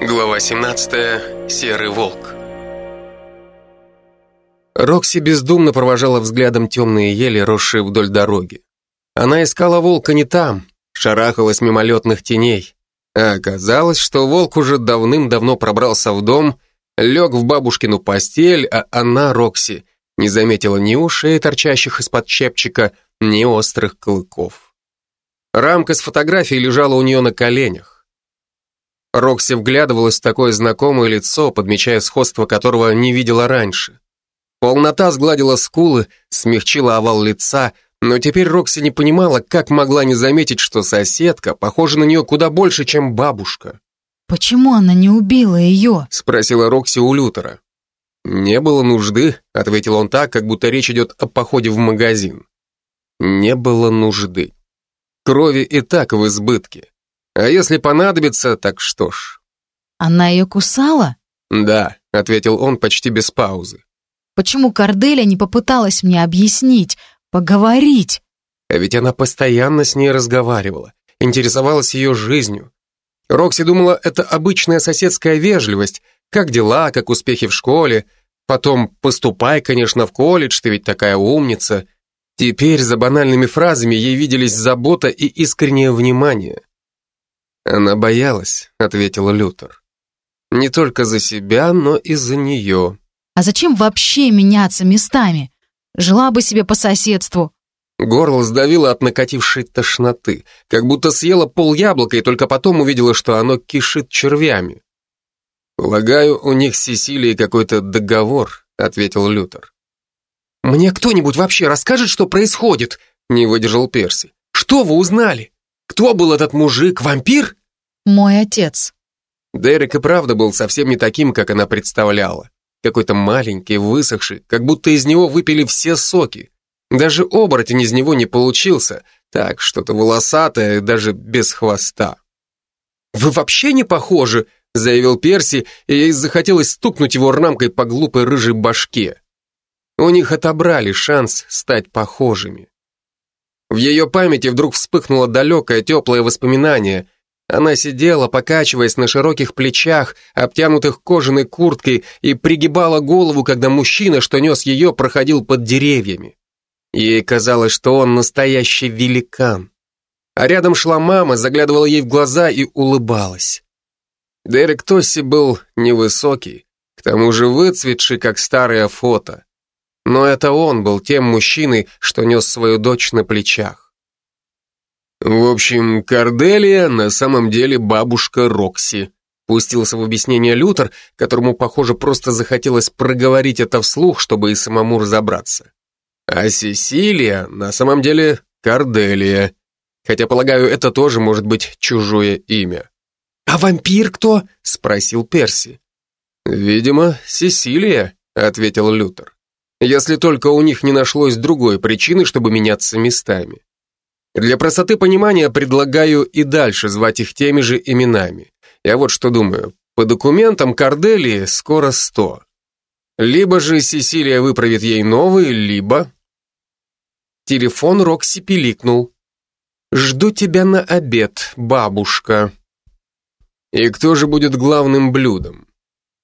Глава 17. Серый волк. Рокси бездумно провожала взглядом темные ели, росшие вдоль дороги. Она искала волка не там, шарахалась мимолетных теней. А оказалось, что волк уже давным-давно пробрался в дом, лег в бабушкину постель, а она, Рокси, не заметила ни ушей, торчащих из-под чепчика, ни острых клыков. Рамка с фотографией лежала у нее на коленях. Рокси вглядывалась в такое знакомое лицо, подмечая сходство которого не видела раньше. Полнота сгладила скулы, смягчила овал лица, но теперь Рокси не понимала, как могла не заметить, что соседка похожа на нее куда больше, чем бабушка. «Почему она не убила ее?» спросила Рокси у Лютера. «Не было нужды», — ответил он так, как будто речь идет о походе в магазин. «Не было нужды. Крови и так в избытке. А если понадобится, так что ж. Она ее кусала? Да, ответил он почти без паузы. Почему Корделия не попыталась мне объяснить, поговорить? А ведь она постоянно с ней разговаривала, интересовалась ее жизнью. Рокси думала, это обычная соседская вежливость, как дела, как успехи в школе, потом поступай, конечно, в колледж, ты ведь такая умница. Теперь за банальными фразами ей виделись забота и искреннее внимание. «Она боялась», — ответила Лютер. «Не только за себя, но и за нее». «А зачем вообще меняться местами? Жила бы себе по соседству». Горло сдавило от накатившей тошноты, как будто съела пол яблока и только потом увидела, что оно кишит червями. «Полагаю, у них с Сесилией какой-то договор», — ответил Лютер. «Мне кто-нибудь вообще расскажет, что происходит?» — не выдержал Перси. «Что вы узнали? Кто был этот мужик? Вампир?» Мой отец. Дерек и правда был совсем не таким, как она представляла. Какой-то маленький, высохший, как будто из него выпили все соки. Даже оборотень из него не получился. Так, что-то волосатое, даже без хвоста. «Вы вообще не похожи», — заявил Перси, и ей захотелось стукнуть его рамкой по глупой рыжей башке. У них отобрали шанс стать похожими. В ее памяти вдруг вспыхнуло далекое, теплое воспоминание, она сидела, покачиваясь на широких плечах, обтянутых кожаной курткой, и пригибала голову, когда мужчина, что нес ее, проходил под деревьями. Ей казалось, что он настоящий великан. А рядом шла мама, заглядывала ей в глаза и улыбалась. Дерек Тосси был невысокий, к тому же выцветший, как старое фото. Но это он был тем мужчиной, что нес свою дочь на плечах. В общем, Корделия на самом деле бабушка Рокси. Пустился в объяснение Лютер, которому, похоже, просто захотелось проговорить это вслух, чтобы и самому разобраться. А Сесилия на самом деле Корделия. Хотя, полагаю, это тоже может быть чужое имя. «А вампир кто?» — спросил Перси. «Видимо, Сесилия», — ответил Лютер. «Если только у них не нашлось другой причины, чтобы меняться местами. Для простоты понимания предлагаю и дальше звать их теми же именами. Я вот что думаю. По документам Корделии скоро сто. Либо же Сесилия выправит ей новый, либо... Телефон Рокси пиликнул. «Жду тебя на обед, бабушка». И кто же будет главным блюдом?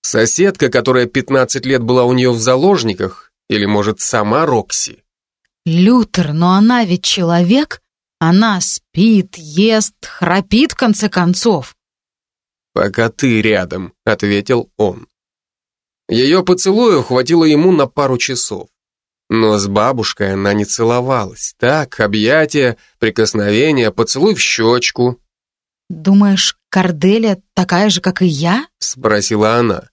Соседка, которая 15 лет была у нее в заложниках, или, может, сама Рокси? Лютер, но она ведь человек? Она спит, ест, храпит в конце концов. «Пока ты рядом», — ответил он. Ее поцелуя хватило ему на пару часов. Но с бабушкой она не целовалась. Так, объятия, прикосновения, поцелуй в щечку. «Думаешь, Корделия такая же, как и я?» — спросила она.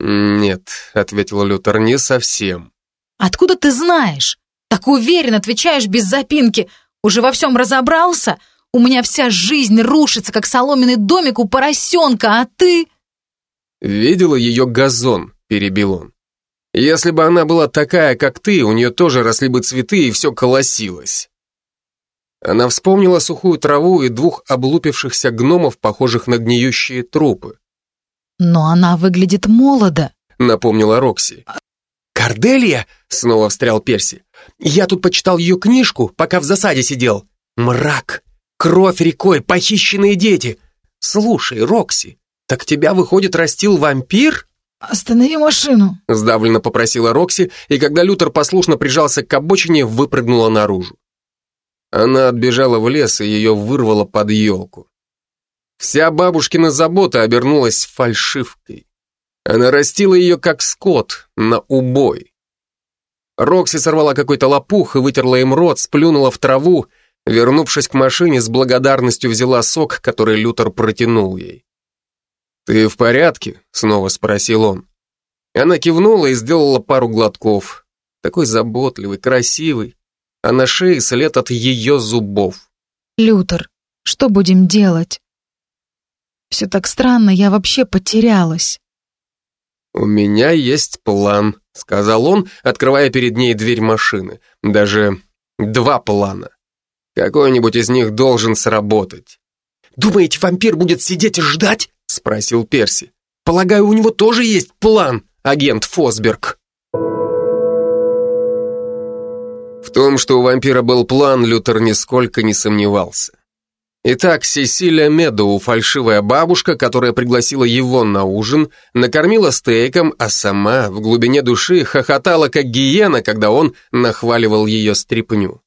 «Нет», — ответил Лютер, — «не совсем». «Откуда ты знаешь? Так уверен отвечаешь без запинки. Уже во всем разобрался? У меня вся жизнь рушится, как соломенный домик у поросенка, а ты...» «Видела ее газон», — перебил он. «Если бы она была такая, как ты, у нее тоже росли бы цветы и все колосилось». Она вспомнила сухую траву и двух облупившихся гномов, похожих на гниющие трупы. «Но она выглядит молодо», — напомнила Рокси. «Корделия?» — снова встрял Перси. «Я тут почитал ее книжку, пока в засаде сидел. Мрак, кровь рекой, похищенные дети. Слушай, Рокси, Так тебя, выходит, растил вампир? «Останови машину!» — сдавленно попросила Рокси, и когда Лютер послушно прижался к обочине, выпрыгнула наружу. Она отбежала в лес и ее вырвало под елку. Вся бабушкина забота обернулась фальшивкой. Она растила ее как скот, на убой. Рокси сорвала какой-то лопух и вытерла им рот, сплюнула в траву, вернувшись к машине, с благодарностью взяла сок, который Лютер протянул ей. «Ты в порядке?» — снова спросил он. Она кивнула и сделала пару глотков. Такой заботливый, красивый, а на шее след от ее зубов. «Лютер, что будем делать?» «Все так странно, я вообще потерялась». «У меня есть план», — сказал он, открывая перед ней дверь машины. «Даже два плана. Какой-нибудь из них должен сработать». «Думаете, вампир будет сидеть и ждать?» — спросил Перси. «Полагаю, у него тоже есть план, агент Фосберг». В том, что у вампира был план, Лютер нисколько не сомневался. Итак, Сесилия Медоу, фальшивая бабушка, которая пригласила его на ужин, накормила стейком, а сама в глубине души хохотала, как гиена, когда он нахваливал ее стряпню.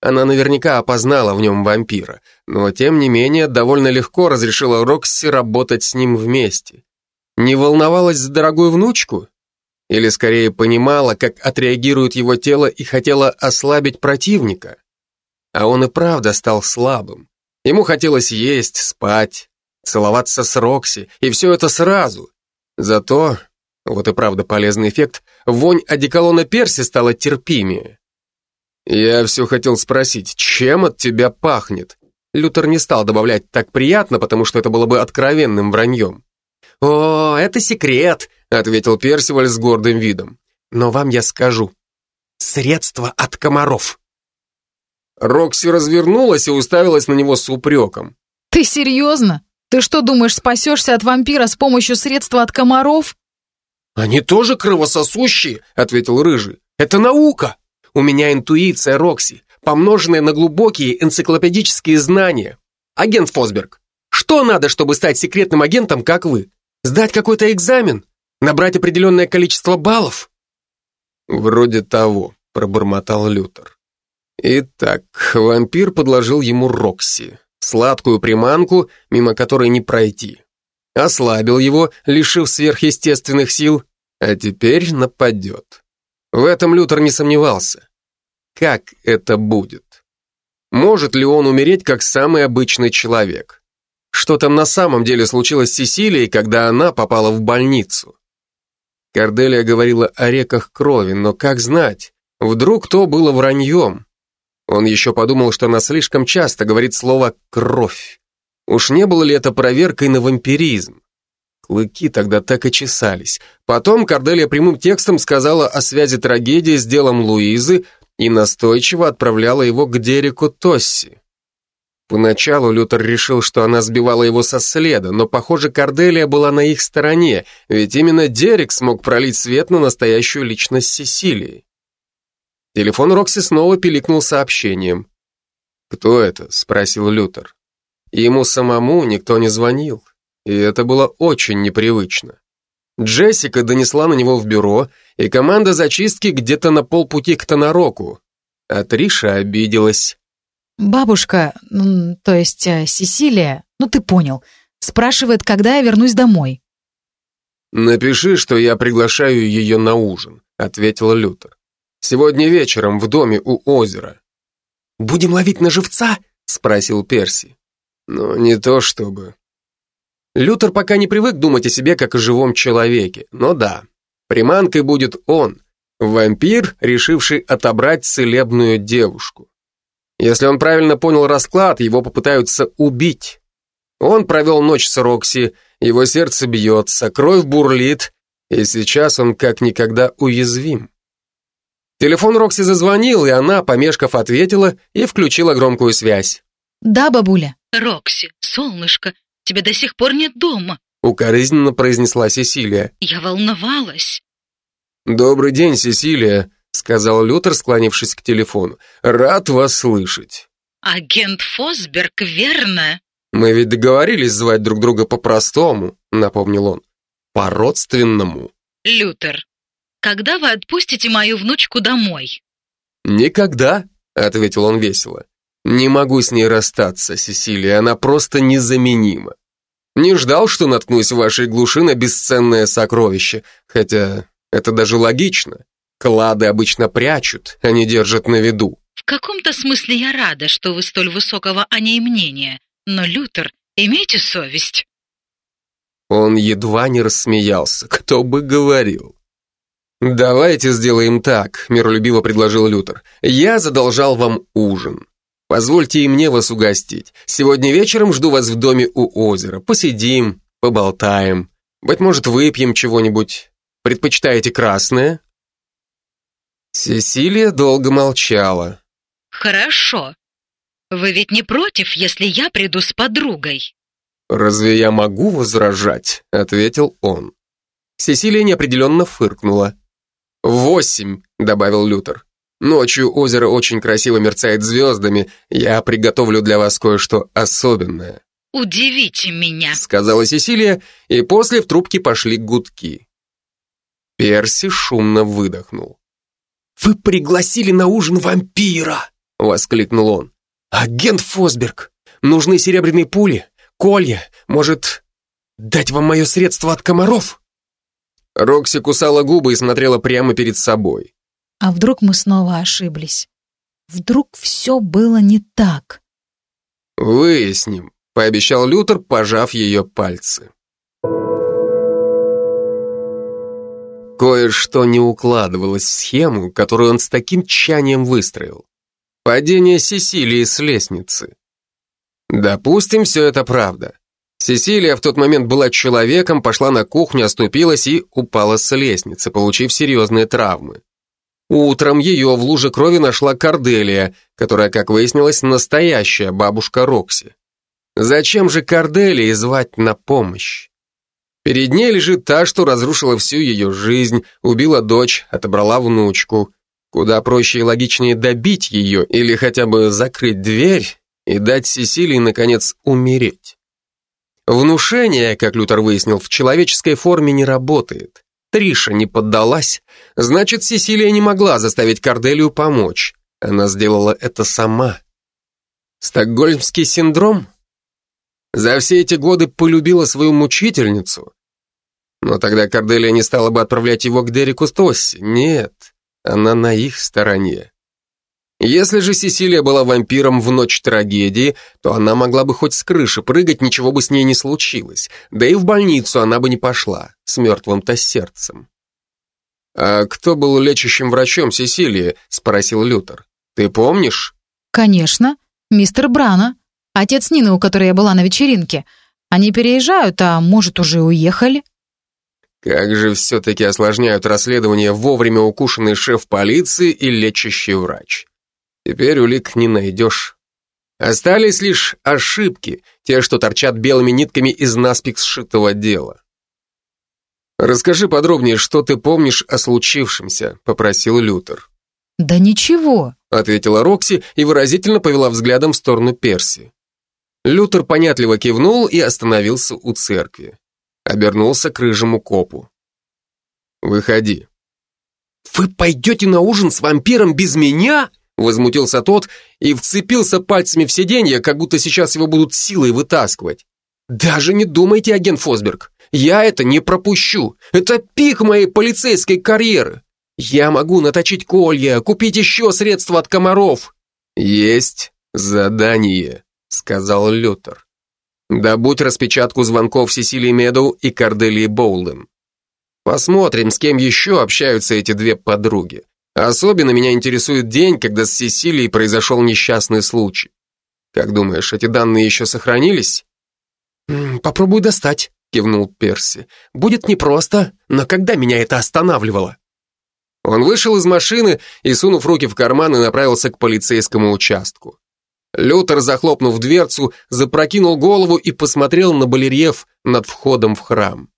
Она наверняка опознала в нем вампира, но тем не менее довольно легко разрешила Рокси работать с ним вместе. Не волновалась за дорогую внучку? Или скорее понимала, как отреагирует его тело и хотела ослабить противника? А он и правда стал слабым. Ему хотелось есть, спать, целоваться с Рокси, и все это сразу. Зато, вот и правда полезный эффект, вонь одеколона Перси стала терпимее. «Я все хотел спросить, чем от тебя пахнет?» Лютер не стал добавлять «так приятно», потому что это было бы откровенным враньем. «О, это секрет», — ответил Персиваль с гордым видом. «Но вам я скажу. Средство от комаров». Рокси развернулась и уставилась на него с упреком. «Ты серьезно? Ты что, думаешь, спасешься от вампира с помощью средства от комаров?» «Они тоже кровососущие», — ответил Рыжий. «Это наука». У меня интуиция, Рокси, помноженная на глубокие энциклопедические знания. Агент Фосберг, что надо, чтобы стать секретным агентом, как вы? Сдать какой-то экзамен? Набрать определенное количество баллов? Вроде того, пробормотал Лютер. Итак, вампир подложил ему Рокси, сладкую приманку, мимо которой не пройти. Ослабил его, лишив сверхъестественных сил, а теперь нападет. В этом Лютер не сомневался. Как это будет? Может ли он умереть как самый обычный человек? Что там на самом деле случилось с Сесилией, когда она попала в больницу? Корделия говорила о реках крови, но как знать? Вдруг то было враньем? Он еще подумал, что она слишком часто говорит слово «кровь». Уж не было ли это проверкой на вампиризм? Клыки тогда так и чесались. Потом Корделия прямым текстом сказала о связи трагедии с делом Луизы и настойчиво отправляла его к Дереку Тосси. Поначалу Лютер решил, что она сбивала его со следа, но, похоже, Корделия была на их стороне, ведь именно Дерек смог пролить свет на настоящую личность Сесилии. Телефон Рокси снова пиликнул сообщением. «Кто это?» — спросил Лютер. Ему самому никто не звонил и это было очень непривычно. Джессика донесла на него в бюро, и команда зачистки где-то на полпути к Тонароку. А Триша обиделась. «Бабушка, то есть э, Сесилия, ну ты понял, спрашивает, когда я вернусь домой». «Напиши, что я приглашаю ее на ужин», — ответил Лютер. «Сегодня вечером в доме у озера». «Будем ловить на живца?» — спросил Перси. «Ну, не то чтобы. Лютер пока не привык думать о себе как о живом человеке, но да, приманкой будет он, вампир, решивший отобрать целебную девушку. Если он правильно понял расклад, его попытаются убить. Он провел ночь с Рокси, его сердце бьется, кровь бурлит, и сейчас он как никогда уязвим. Телефон Рокси зазвонил, и она, помешков, ответила и включила громкую связь. «Да, бабуля». «Рокси, солнышко, Тебя до сих пор нет дома», — укоризненно произнесла Сесилия. «Я волновалась». «Добрый день, Сесилия», — сказал Лютер, склонившись к телефону. «Рад вас слышать». «Агент Фосберг, верно?» Мы ведь договорились звать друг друга по-простому, напомнил он. По-родственному. Лютер, когда вы отпустите мою внучку домой? Никогда, ответил он весело. Не могу с ней расстаться, Сесилия, она просто незаменима. Не ждал, что наткнусь в вашей глуши на бесценное сокровище, хотя это даже логично. Клады обычно прячут, а не держат на виду. В каком-то смысле я рада, что вы столь высокого о ней мнения, но, Лютер, имейте совесть. Он едва не рассмеялся, кто бы говорил. «Давайте сделаем так», — миролюбиво предложил Лютер. «Я задолжал вам ужин. Позвольте и мне вас угостить. Сегодня вечером жду вас в доме у озера. Посидим, поболтаем. Быть может, выпьем чего-нибудь. Предпочитаете красное?» Сесилия долго молчала. Хорошо. Вы ведь не против, если я приду с подругой? «Разве я могу возражать?» — ответил он. Сесилия неопределенно фыркнула. «Восемь», — добавил Лютер. «Ночью озеро очень красиво мерцает звездами. Я приготовлю для вас кое-что особенное». «Удивите меня», — сказала Сесилия, и после в трубке пошли гудки. Перси шумно выдохнул. «Вы пригласили на ужин вампира!» — воскликнул он. «Агент Фосберг! Нужны серебряные пули, колья, может, дать вам мое средство от комаров?» Рокси кусала губы и смотрела прямо перед собой. А вдруг мы снова ошиблись? Вдруг все было не так? «Выясним», — пообещал Лютер, пожав ее пальцы. Кое-что не укладывалось в схему, которую он с таким тщанием выстроил. Падение Сесилии с лестницы. Допустим, все это правда. Сесилия в тот момент была человеком, пошла на кухню, оступилась и упала с лестницы, получив серьезные травмы. Утром ее в луже крови нашла Корделия, которая, как выяснилось, настоящая бабушка Рокси. Зачем же Корделии звать на помощь? Перед ней лежит та, что разрушила всю ее жизнь, убила дочь, отобрала внучку. Куда проще и логичнее добить ее или хотя бы закрыть дверь и дать Сесилии, наконец, умереть. Внушение, как Лютер выяснил, в человеческой форме не работает. Триша не поддалась, значит, Сесилия не могла заставить Корделию помочь. Она сделала это сама. Стокгольмский синдром? За все эти годы полюбила свою мучительницу. Но тогда Корделия не стала бы отправлять его к Дереку Стосси. Нет, она на их стороне. Если же Сесилия была вампиром в ночь трагедии, то она могла бы хоть с крыши прыгать, ничего бы с ней не случилось. Да и в больницу она бы не пошла, с мертвым-то сердцем. «А кто был лечащим врачом Сесилии?» – спросил Лютер. «Ты помнишь?» «Конечно, мистер Брана. Отец Нины, у которой я была на вечеринке. Они переезжают, а может, уже уехали?» Как же все-таки осложняют расследование вовремя укушенный шеф полиции и лечащий врач. Теперь улик не найдешь. Остались лишь ошибки, те, что торчат белыми нитками из наспех сшитого дела. «Расскажи подробнее, что ты помнишь о случившемся», — попросил Лютер. «Да ничего», — ответила Рокси и выразительно повела взглядом в сторону Перси. Лютер понятливо кивнул и остановился у церкви. Обернулся к рыжему копу. «Выходи». «Вы пойдете на ужин с вампиром без меня?» Возмутился тот и вцепился пальцами в сиденье, как будто сейчас его будут силой вытаскивать. «Даже не думайте, агент Фосберг, я это не пропущу. Это пик моей полицейской карьеры. Я могу наточить колья, купить еще средства от комаров». «Есть задание», — сказал Лютер. «Добудь распечатку звонков Сесилии Медоу и Корделии Боулден. Посмотрим, с кем еще общаются эти две подруги. Особенно меня интересует день, когда с Сесилией произошел несчастный случай. Как думаешь, эти данные еще сохранились? «Попробуй достать», — кивнул Перси. «Будет непросто, но когда меня это останавливало?» Он вышел из машины и, сунув руки в карманы, направился к полицейскому участку. Лютер, захлопнув дверцу, запрокинул голову и посмотрел на балерьеф над входом в храм.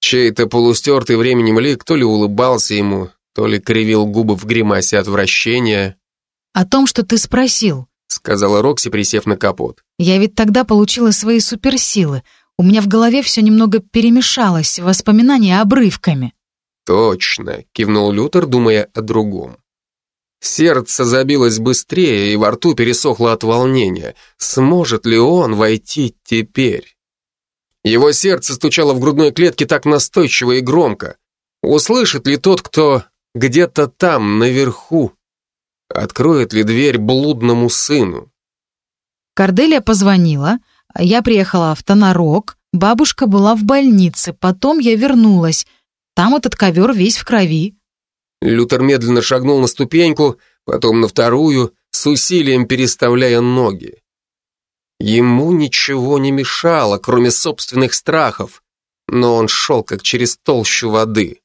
Чей-то полустертый временем лик то ли улыбался ему, то ли кривил губы в гримасе отвращения. «О том, что ты спросил», сказала Рокси, присев на капот. Я ведь тогда получила свои суперсилы. У меня в голове все немного перемешалось, воспоминания обрывками. Точно, кивнул Лютер, думая о другом. Сердце забилось быстрее, и во рту пересохло от волнения. Сможет ли он войти теперь? Его сердце стучало в грудной клетке так настойчиво и громко. Услышит ли тот, кто где-то там, наверху? Откроет ли дверь блудному сыну? Корделия позвонила, я приехала в Тонарок, бабушка была в больнице, потом я вернулась. Там этот ковер весь в крови. Лютер медленно шагнул на ступеньку, потом на вторую, с усилием переставляя ноги. Ему ничего не мешало, кроме собственных страхов, но он шел как через толщу воды.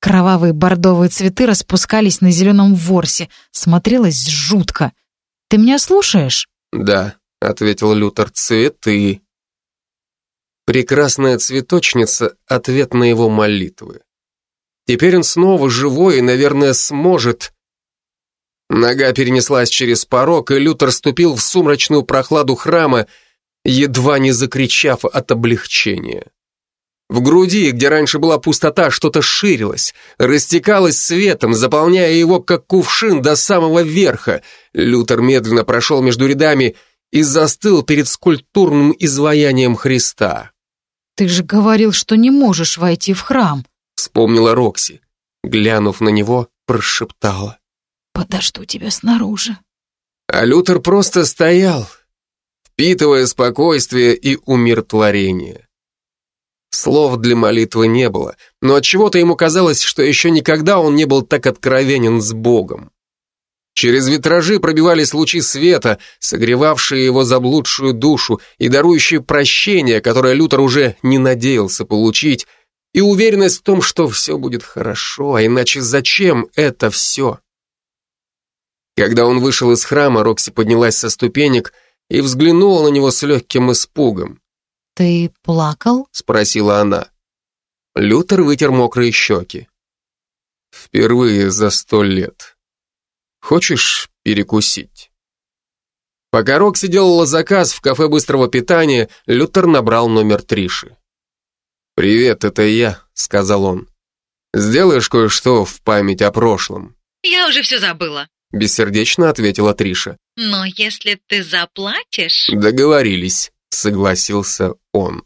Кровавые бордовые цветы распускались на зеленом ворсе. Смотрелось жутко. «Ты меня слушаешь?» «Да», — ответил Лютер, — «цветы». Прекрасная цветочница — ответ на его молитвы. Теперь он снова живой и, наверное, сможет... Нога перенеслась через порог, и Лютер ступил в сумрачную прохладу храма, едва не закричав от облегчения. В груди, где раньше была пустота, что-то ширилось, растекалось светом, заполняя его, как кувшин, до самого верха. Лютер медленно прошел между рядами и застыл перед скульптурным изваянием Христа. «Ты же говорил, что не можешь войти в храм», — вспомнила Рокси. Глянув на него, прошептала. «Подожду тебя снаружи». А Лютер просто стоял, впитывая спокойствие и умиротворение. Слов для молитвы не было, но от чего то ему казалось, что еще никогда он не был так откровенен с Богом. Через витражи пробивались лучи света, согревавшие его заблудшую душу и дарующие прощение, которое Лютер уже не надеялся получить, и уверенность в том, что все будет хорошо, а иначе зачем это все? Когда он вышел из храма, Рокси поднялась со ступенек и взглянула на него с легким испугом. «Ты плакал?» — спросила она. Лютер вытер мокрые щеки. «Впервые за сто лет. Хочешь перекусить?» Пока Рокси делала заказ в кафе быстрого питания, Лютер набрал номер Триши. «Привет, это я», — сказал он. «Сделаешь кое-что в память о прошлом?» «Я уже все забыла», — бессердечно ответила Триша. «Но если ты заплатишь...» «Договорились» согласился он.